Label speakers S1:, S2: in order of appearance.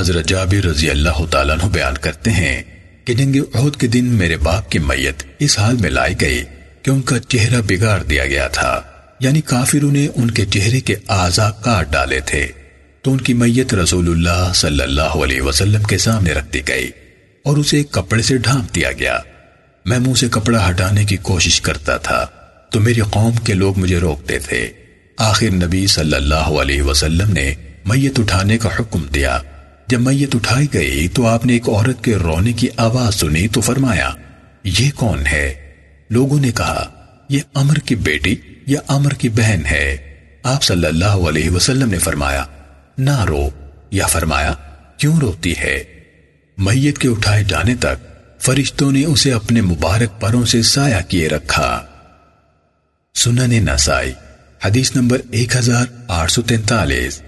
S1: حضرت جابر رضی اللہ تعالیٰ عنہ بیان کرتے ہیں کہ جنگ عہد کے دن میرے باپ کی میت اس حال میں لائی گئی کہ ان کا چہرہ بگاڑ دیا گیا تھا یعنی کافروں نے ان کے چہرے کے آزا کاٹ ڈالے تھے۔ تو ان کی میت رسول اللہ صلی اللہ علیہ وسلم کے سامنے رکھ دی گئی اور اسے کپڑے سے ڈھانپ دیا گیا۔ میں منہ سے کپڑا ہٹانے کی کوشش کرتا تھا، تو میری قوم کے لوگ مجھے روکتے تھے۔ آخر نبی صلی اللہ علیہ وسلم نے میت اٹھانے کا حکم دیا۔ جب میت اٹھائی گئی تو آپ نے ایک عورت کے رونے کی آواز سنی تو فرمایا، یہ کون ہے؟ لوگوں نے کہا، یہ امر کی بیٹی یا امر کی بہن ہے؟ آپ صلی اللہ علیہ وسلم نے فرمایا، نہ رو، یا فرمایا، کیوں روتی ہے؟ میت کے اٹھائے جانے تک فرشتوں نے اسے اپنے مبارک پروں سے سایہ کیے رکھا۔ سنن نسائی، حدیث نمبر 1843